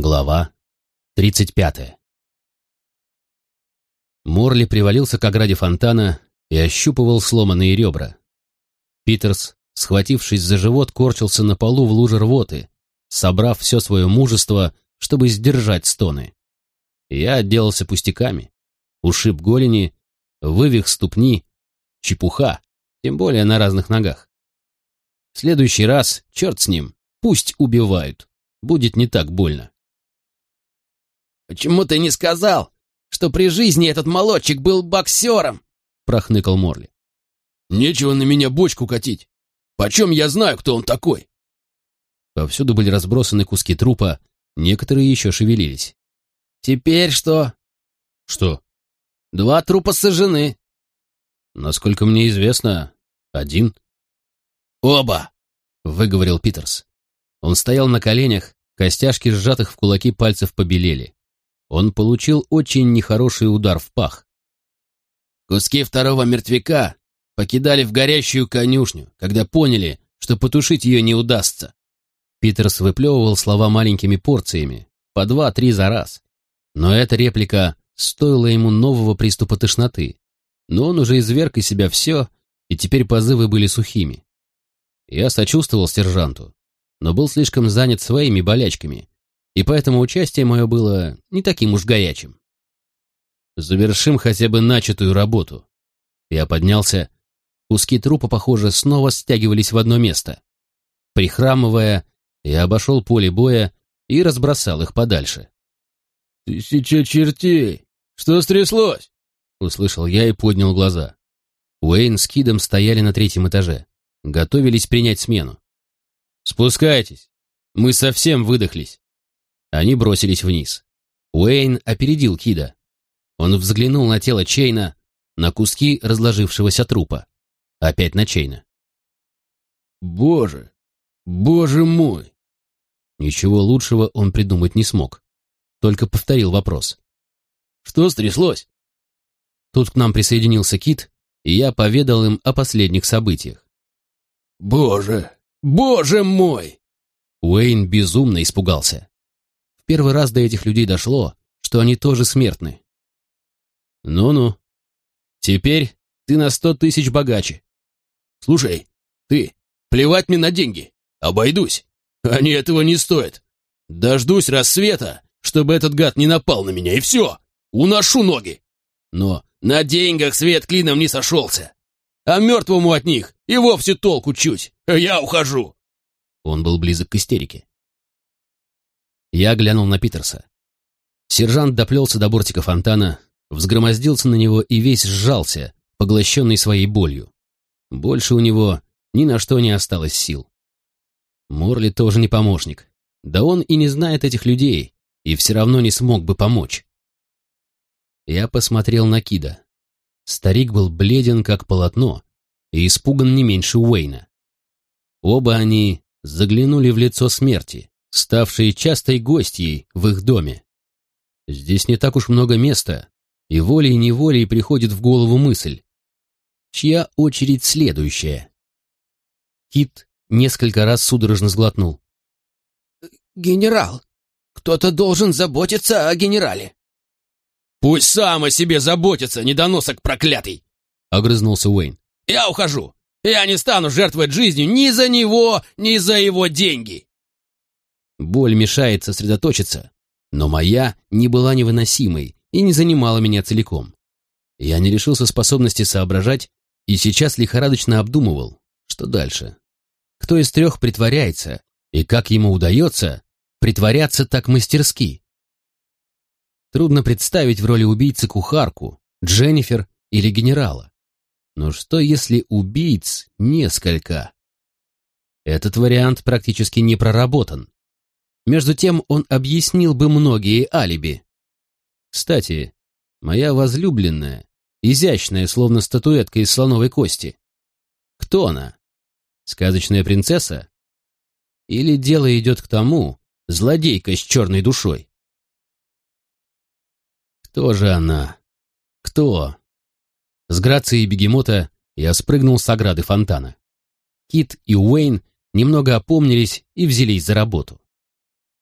Глава 35 Морли привалился к ограде фонтана и ощупывал сломанные ребра. Питерс, схватившись за живот, корчился на полу в луже рвоты, собрав все свое мужество, чтобы сдержать стоны. Я отделался пустяками, ушиб голени, вывих ступни, чепуха, тем более на разных ногах. В следующий раз, черт с ним, пусть убивают, будет не так больно. «Почему ты не сказал, что при жизни этот молодчик был боксером?» — прохныкал Морли. «Нечего на меня бочку катить. Почем я знаю, кто он такой?» Повсюду были разбросаны куски трупа, некоторые еще шевелились. «Теперь что?» «Что?» «Два трупа сожжены». «Насколько мне известно, один». «Оба!» — выговорил Питерс. Он стоял на коленях, костяшки сжатых в кулаки пальцев побелели он получил очень нехороший удар в пах. Куски второго мертвяка покидали в горящую конюшню, когда поняли, что потушить ее не удастся. Питерс выплевывал слова маленькими порциями, по два-три за раз. Но эта реплика стоила ему нового приступа тошноты. Но он уже изверг из себя все, и теперь позывы были сухими. Я сочувствовал сержанту, но был слишком занят своими болячками, и поэтому участие мое было не таким уж горячим. Завершим хотя бы начатую работу. Я поднялся. Куски трупа, похоже, снова стягивались в одно место. Прихрамывая, я обошел поле боя и разбросал их подальше. «Тысяча чертей! Что стряслось?» Услышал я и поднял глаза. Уэйн с Кидом стояли на третьем этаже. Готовились принять смену. «Спускайтесь. Мы совсем выдохлись». Они бросились вниз. Уэйн опередил Кида. Он взглянул на тело Чейна, на куски разложившегося трупа. Опять на Чейна. «Боже! Боже мой!» Ничего лучшего он придумать не смог. Только повторил вопрос. «Что стряслось?» Тут к нам присоединился Кит, и я поведал им о последних событиях. «Боже! Боже мой!» Уэйн безумно испугался первый раз до этих людей дошло, что они тоже смертны. Ну-ну. Теперь ты на сто тысяч богаче. Слушай, ты, плевать мне на деньги. Обойдусь. Они этого не стоят. Дождусь рассвета, чтобы этот гад не напал на меня, и все. Уношу ноги. Но на деньгах свет клином не сошелся. А мертвому от них и вовсе толку чуть. Я ухожу. Он был близок к истерике. Я глянул на Питерса. Сержант доплелся до бортика фонтана, взгромоздился на него и весь сжался, поглощенный своей болью. Больше у него ни на что не осталось сил. Морли тоже не помощник. Да он и не знает этих людей, и все равно не смог бы помочь. Я посмотрел на Кида. Старик был бледен, как полотно, и испуган не меньше Уэйна. Оба они заглянули в лицо смерти, ставшие частой гостьей в их доме. Здесь не так уж много места, и волей-неволей приходит в голову мысль. Чья очередь следующая? Кит несколько раз судорожно сглотнул. «Генерал! Кто-то должен заботиться о генерале!» «Пусть сам о себе заботится, недоносок проклятый!» — огрызнулся Уэйн. «Я ухожу! Я не стану жертвовать жизнью ни за него, ни за его деньги!» Боль мешает сосредоточиться, но моя не была невыносимой и не занимала меня целиком. Я не решился способности соображать и сейчас лихорадочно обдумывал, что дальше. Кто из трех притворяется и как ему удается притворяться так мастерски? Трудно представить в роли убийцы кухарку, Дженнифер или генерала. Но что если убийц несколько? Этот вариант практически не проработан. Между тем он объяснил бы многие алиби. Кстати, моя возлюбленная, изящная, словно статуэтка из слоновой кости. Кто она? Сказочная принцесса? Или дело идет к тому, злодейка с черной душой? Кто же она? Кто? С грацией бегемота я спрыгнул с ограды фонтана. Кит и Уэйн немного опомнились и взялись за работу.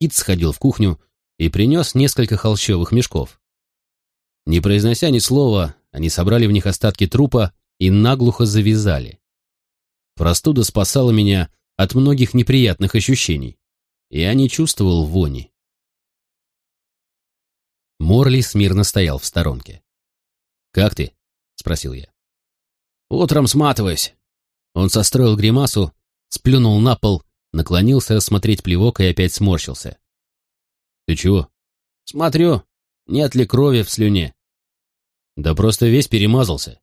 Кит сходил в кухню, и принес несколько холщовых мешков. Не произнося ни слова, они собрали в них остатки трупа и наглухо завязали. Простуда спасала меня от многих неприятных ощущений. Я не чувствовал вони. Морли смирно стоял в сторонке. «Как ты?» — спросил я. «Утром сматываюсь». Он состроил гримасу, сплюнул на пол, наклонился рассмотреть плевок и опять сморщился. «Ты чего?» «Смотрю, нет ли крови в слюне». «Да просто весь перемазался».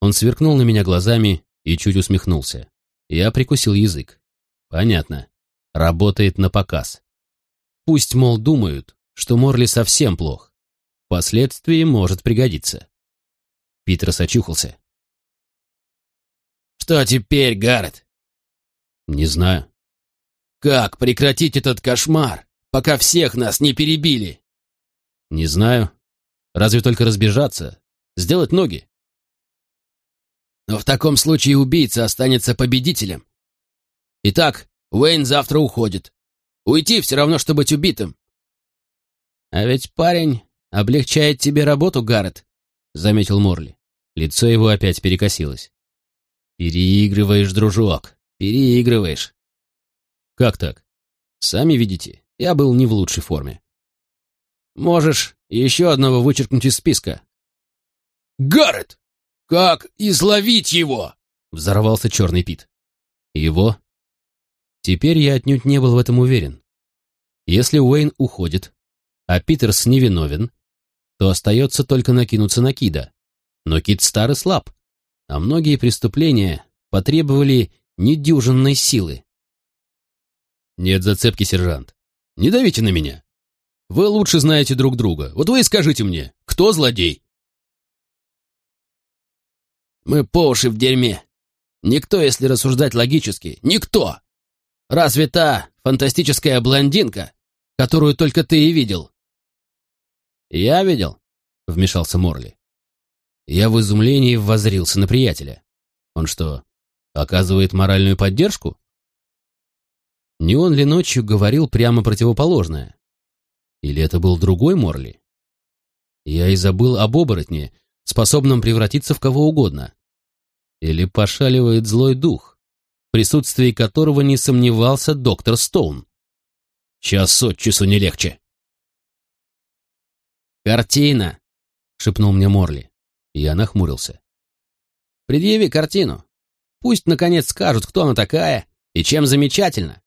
Он сверкнул на меня глазами и чуть усмехнулся. Я прикусил язык. «Понятно. Работает на показ. Пусть, мол, думают, что Морли совсем плох. Впоследствии может пригодиться». Питер очухался. «Что теперь, Гаррет?» «Не знаю». «Как прекратить этот кошмар, пока всех нас не перебили?» «Не знаю. Разве только разбежаться, сделать ноги». «Но в таком случае убийца останется победителем. Итак, Уэйн завтра уходит. Уйти все равно, что быть убитым». «А ведь парень облегчает тебе работу, Гаррет», — заметил Морли. Лицо его опять перекосилось. «Переигрываешь, дружок, переигрываешь». «Как так? Сами видите, я был не в лучшей форме». «Можешь еще одного вычеркнуть из списка». «Гаррет! Как изловить его?» — взорвался черный Пит. «Его?» Теперь я отнюдь не был в этом уверен. Если Уэйн уходит, а Питерс невиновен, то остается только накинуться на Кида. Но Кид стар и слаб а многие преступления потребовали недюжинной силы. Нет зацепки, сержант. Не давите на меня. Вы лучше знаете друг друга. Вот вы и скажите мне, кто злодей? Мы по уши в дерьме. Никто, если рассуждать логически, никто. Разве та фантастическая блондинка, которую только ты и видел? Я видел, вмешался Морли. Я в изумлении воззрился на приятеля. Он что, оказывает моральную поддержку? Не он ли ночью говорил прямо противоположное? Или это был другой Морли? Я и забыл об оборотне, способном превратиться в кого угодно. Или пошаливает злой дух, в присутствии которого не сомневался доктор Стоун. Час от часу не легче. «Картина!» — шепнул мне Морли. Я нахмурился. «Предъяви картину. Пусть, наконец, скажут, кто она такая и чем замечательна».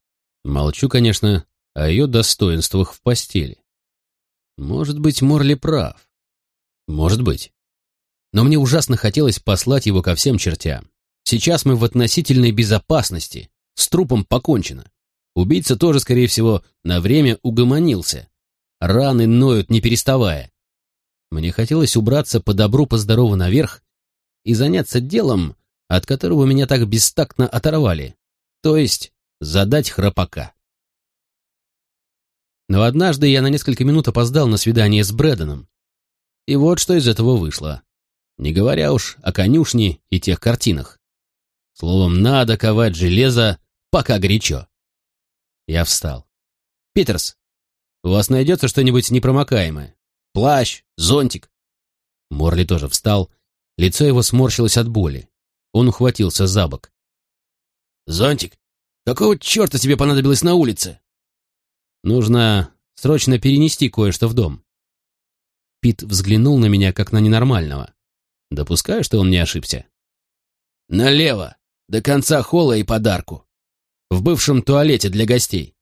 Молчу, конечно, о ее достоинствах в постели. Может быть, Морли прав. Может быть. Но мне ужасно хотелось послать его ко всем чертям. Сейчас мы в относительной безопасности. С трупом покончено. Убийца тоже, скорее всего, на время угомонился. Раны ноют, не переставая. Мне хотелось убраться по добру, по здорову наверх и заняться делом, от которого меня так бестактно оторвали, то есть задать храпака. Но однажды я на несколько минут опоздал на свидание с Брэдоном. И вот что из этого вышло. Не говоря уж о конюшне и тех картинах. Словом, надо ковать железо, пока горячо. Я встал. «Питерс, у вас найдется что-нибудь непромокаемое? Плащ, зонтик. Морли тоже встал. Лицо его сморщилось от боли. Он ухватился за бок. «Зонтик? Какого черта тебе понадобилось на улице?» «Нужно срочно перенести кое-что в дом». Пит взглянул на меня, как на ненормального. Допускаю, что он не ошибся. «Налево, до конца холла и подарку. В бывшем туалете для гостей».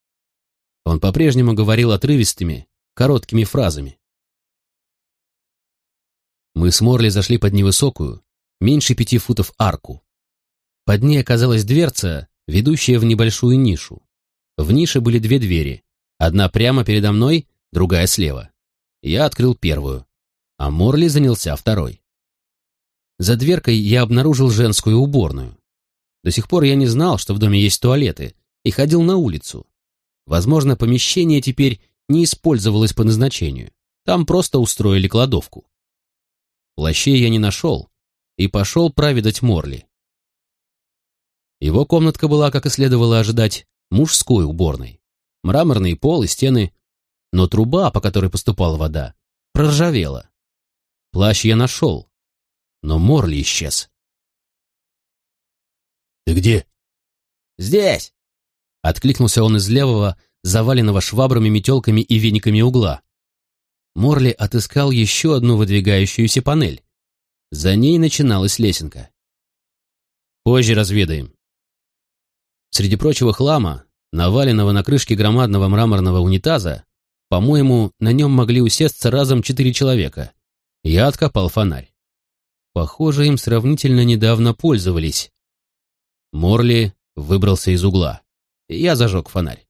Он по-прежнему говорил отрывистыми, короткими фразами. Мы с Морли зашли под невысокую, меньше пяти футов арку. Под ней оказалась дверца, ведущая в небольшую нишу. В нише были две двери, одна прямо передо мной, другая слева. Я открыл первую, а Морли занялся второй. За дверкой я обнаружил женскую уборную. До сих пор я не знал, что в доме есть туалеты, и ходил на улицу. Возможно, помещение теперь не использовалось по назначению. Там просто устроили кладовку. Плащей я не нашел и пошел проведать Морли. Его комнатка была, как и следовало ожидать, мужской уборной. Мраморный пол и стены. но труба, по которой поступала вода, проржавела. Плащ я нашел, но Морли исчез. «Ты где?» «Здесь!» — откликнулся он из левого, заваленного швабрами, метелками и вениками угла. Морли отыскал еще одну выдвигающуюся панель. За ней начиналась лесенка. Позже разведаем. Среди прочего хлама, наваленного на крышке громадного мраморного унитаза, по-моему, на нем могли усесться разом четыре человека. Я откопал фонарь. Похоже, им сравнительно недавно пользовались. Морли выбрался из угла. Я зажег фонарь.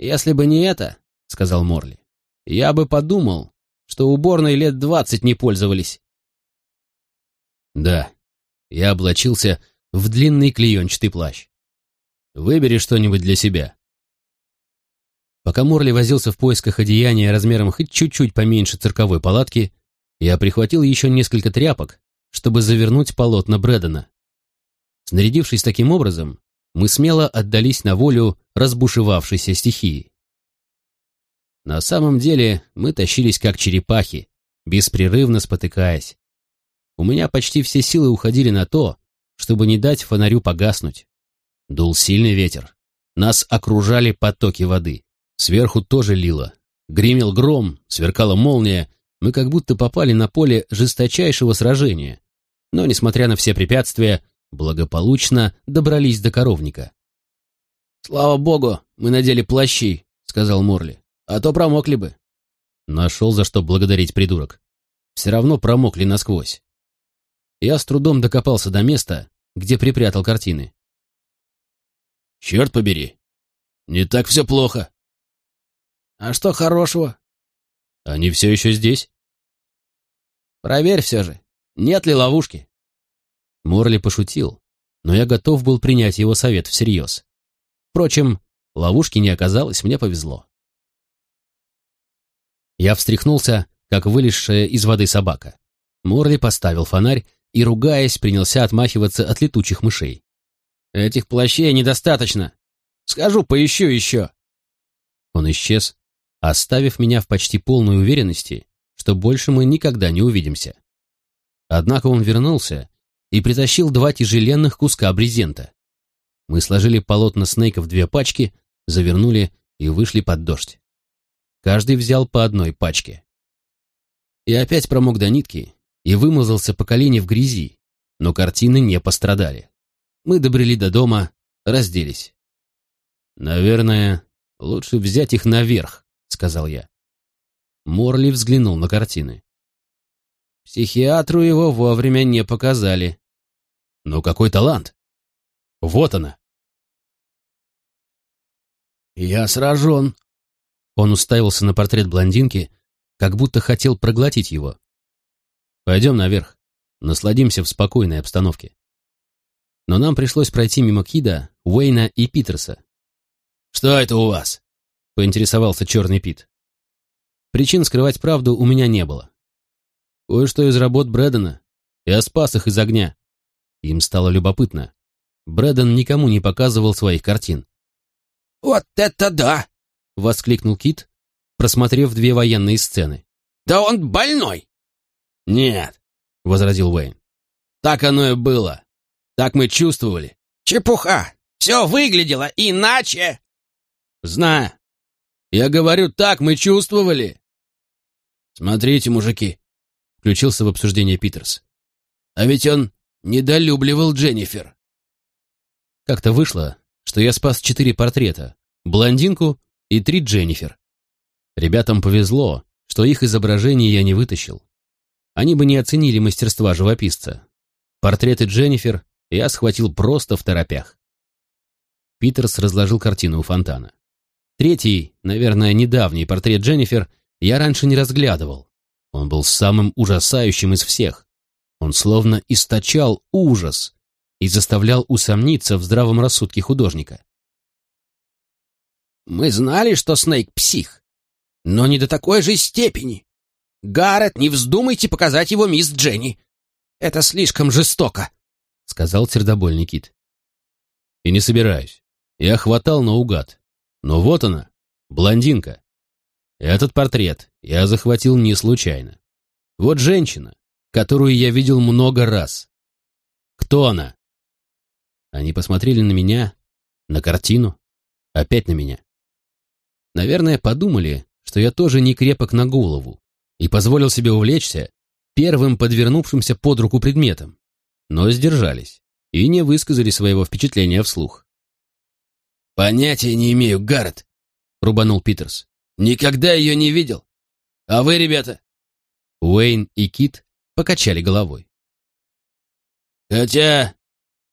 «Если бы не это, — сказал Морли, — я бы подумал, что уборной лет двадцать не пользовались». Да, я облачился в длинный клеенчатый плащ. Выбери что-нибудь для себя. Пока Морли возился в поисках одеяния размером хоть чуть-чуть поменьше цирковой палатки, я прихватил еще несколько тряпок, чтобы завернуть полотна Брэдена. Снарядившись таким образом, мы смело отдались на волю разбушевавшейся стихии. На самом деле мы тащились как черепахи, беспрерывно спотыкаясь. У меня почти все силы уходили на то, чтобы не дать фонарю погаснуть. Дул сильный ветер. Нас окружали потоки воды. Сверху тоже лило. Гремел гром, сверкала молния. Мы как будто попали на поле жесточайшего сражения. Но, несмотря на все препятствия, благополучно добрались до коровника. «Слава богу, мы надели плащи», — сказал Морли. «А то промокли бы». Нашел за что благодарить придурок. Все равно промокли насквозь. Я с трудом докопался до места, где припрятал картины. «Черт побери! Не так все плохо!» «А что хорошего?» «Они все еще здесь?» «Проверь все же, нет ли ловушки?» Морли пошутил, но я готов был принять его совет всерьез. Впрочем, ловушки не оказалось, мне повезло. Я встряхнулся, как вылезшая из воды собака. Морли поставил фонарь и, ругаясь, принялся отмахиваться от летучих мышей. «Этих плащей недостаточно. Скажу, поищу еще». Он исчез, оставив меня в почти полной уверенности, что больше мы никогда не увидимся. Однако он вернулся и притащил два тяжеленных куска брезента. Мы сложили полотна Снейка в две пачки, завернули и вышли под дождь. Каждый взял по одной пачке. И опять промок до нитки и вымазался по колени в грязи, но картины не пострадали. Мы добрели до дома, разделись. «Наверное, лучше взять их наверх», — сказал я. Морли взглянул на картины. Психиатру его вовремя не показали. Но какой талант! Вот она! Я сражен. Он уставился на портрет блондинки, как будто хотел проглотить его. Пойдем наверх, насладимся в спокойной обстановке. Но нам пришлось пройти мимо Кида, Уэйна и Питерса. «Что это у вас?» — поинтересовался черный Пит. Причин скрывать правду у меня не было. Кое-что из работ Брэдена. Я спас их из огня. Им стало любопытно. Брэден никому не показывал своих картин. «Вот это да!» — воскликнул Кит, просмотрев две военные сцены. «Да он больной!» «Нет», — возразил Уэйн. «Так оно и было. Так мы чувствовали». «Чепуха! Все выглядело иначе!» «Знаю. Я говорю, так мы чувствовали». «Смотрите, мужики», — включился в обсуждение Питерс. «А ведь он недолюбливал Дженнифер». Как-то вышло, что я спас четыре портрета, блондинку и три Дженнифер. Ребятам повезло, что их изображений я не вытащил. Они бы не оценили мастерства живописца. Портреты Дженнифер я схватил просто в торопях. Питерс разложил картину у фонтана. Третий, наверное, недавний портрет Дженнифер я раньше не разглядывал. Он был самым ужасающим из всех. Он словно источал ужас и заставлял усомниться в здравом рассудке художника. «Мы знали, что Снейк псих, но не до такой же степени. Гаррет, не вздумайте показать его мисс Дженни. Это слишком жестоко», — сказал сердобольный кит. «И не собираюсь. Я хватал наугад. Но вот она, блондинка. Этот портрет я захватил не случайно. Вот женщина, которую я видел много раз. Кто она? Они посмотрели на меня, на картину, опять на меня. Наверное, подумали, что я тоже не крепок на голову и позволил себе увлечься первым подвернувшимся под руку предметом, но сдержались и не высказали своего впечатления вслух. «Понятия не имею, Гаррет», — рубанул Питерс. «Никогда ее не видел. А вы, ребята?» Уэйн и Кит покачали головой. «Хотя,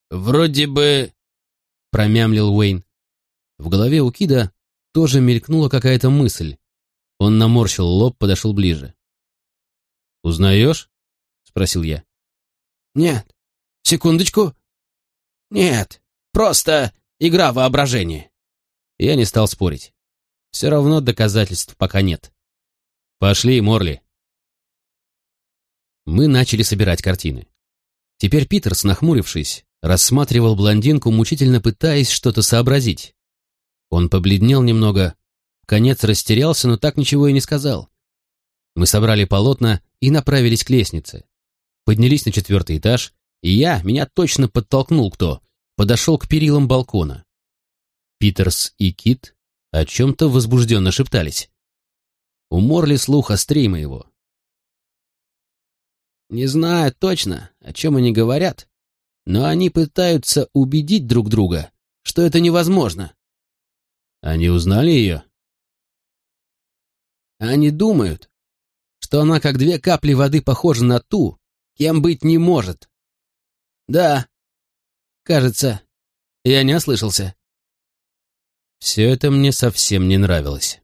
вроде бы...» — промямлил Уэйн. В голове у Кида тоже мелькнула какая-то мысль. Он наморщил лоб, подошел ближе. «Узнаешь?» — спросил я. «Нет. Секундочку. Нет. Просто игра воображения». Я не стал спорить. Все равно доказательств пока нет. «Пошли, Морли». Мы начали собирать картины. Теперь Питерс, нахмурившись, рассматривал блондинку, мучительно пытаясь что-то сообразить. Он побледнел немного, конец растерялся, но так ничего и не сказал. Мы собрали полотна и направились к лестнице. Поднялись на четвертый этаж, и я, меня точно подтолкнул кто, подошел к перилам балкона. Питерс и Кит о чем-то возбужденно шептались. У Морли слух острее моего. Не знаю точно, о чем они говорят, но они пытаются убедить друг друга, что это невозможно. Они узнали ее? Они думают, что она как две капли воды похожа на ту, кем быть не может. Да, кажется, я не ослышался. Все это мне совсем не нравилось.